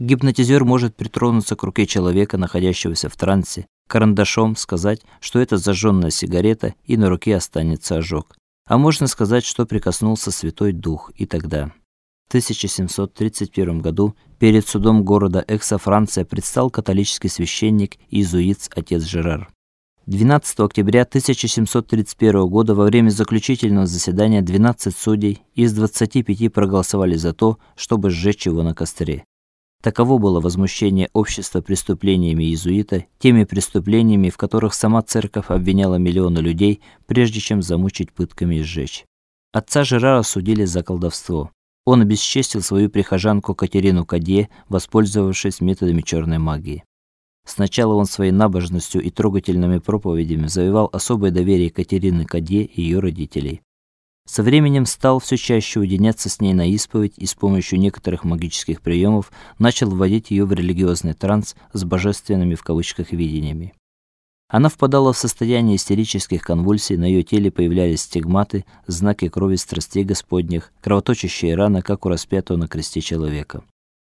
Гипнотизер может притронуться к руке человека, находящегося в трансе, карандашом сказать, что это зажженная сигарета, и на руке останется ожог. А можно сказать, что прикоснулся Святой Дух, и тогда 1731 году перед судом города Экса-Франция предстал католический священник иезуит отец Жерар. 12 октября 1731 года во время заключительного заседания 12 судей из 25 проголосовали за то, чтобы сжечь его на костре. Таково было возмущение общества преступлениями иезуита, теми преступлениями, в которых сама церковь обвиняла миллионы людей, прежде чем замучить пытками и сжечь. Отца Жерара судили за колдовство. Он обесчестил свою прихожанку Катерину Кадье, воспользовавшись методами черной магии. Сначала он своей набожностью и трогательными проповедями завоевал особое доверие Катерины Кадье и ее родителей. Со временем стал все чаще уединяться с ней на исповедь и с помощью некоторых магических приемов начал вводить ее в религиозный транс с божественными в кавычках видениями. Она впадала в состояние истерических конвульсий, на ее теле появлялись стигматы, знаки крови страстей Господних, кровоточащие раны, как у распятого на кресте человека.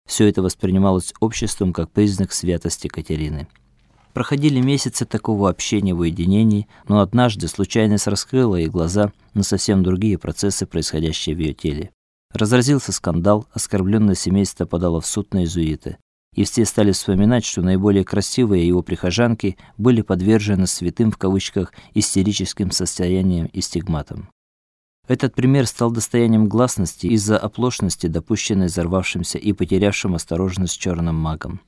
Все это воспринималось обществом как признак святости Катерины. Проходили месяцы такого общения в уединении, но однажды случайность раскрыла ей глаза на совсем другие процессы, происходящие в ее теле. Разразился скандал, оскорбленное семейство подало в суд на иезуита и все стали вспоминать, что наиболее красивые его прихожанки были подвержены святым в кавычках истерическим состояниям и стигматам. Этот пример стал достоянием гласности из-за оплошности, допущенной взорвавшимся и потерявшим осторожность черным магом.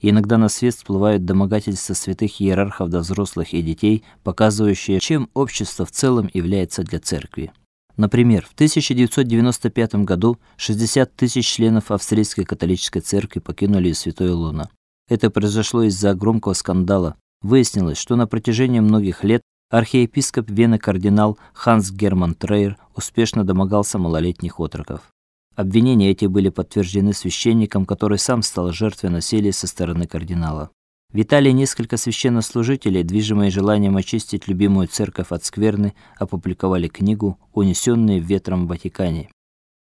Иногда на свет всплывают домогательства святых иерархов до взрослых и детей, показывающие, чем общество в целом является для церкви. Например, в 1995 году 60 тысяч членов австрийской католической церкви покинули Святое Луна. Это произошло из-за громкого скандала. Выяснилось, что на протяжении многих лет архиепископ Вены кардинал Ханс Герман Трейер успешно домогался малолетних отроков. Обвинения эти были подтверждены священником, который сам стал жертвой насилия со стороны кардинала. В Италии несколько священнослужителей, движимые желанием очистить любимую церковь от скверны, опубликовали книгу Унесенные ветром в Ватикане,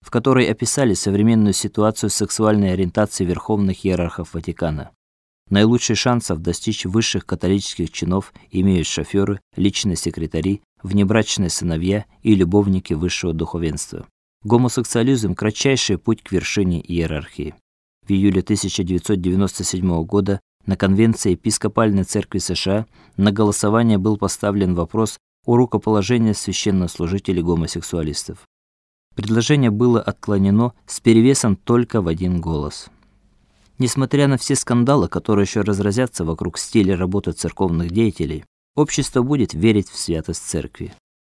в которой описали современную ситуацию сексуальной ориентации верховных иерархов Ватикана. Наилучший шансов достичь высших католических чинов имеют шофёры, личные секретари, внебрачные сыновья и любовники высшего духовенства. Гомосексуализм кратчайший путь к вершине иерархии. В июле 1997 года на конвенции епископальной церкви США на голосование был поставлен вопрос о рукоположении священнослужителей гомосексуалистов. Предложение было отклонено с перевесом только в один голос. Несмотря на все скандалы, которые еще разразятся вокруг стиля работы церковных деятелей, общество будет верить в святость церкви.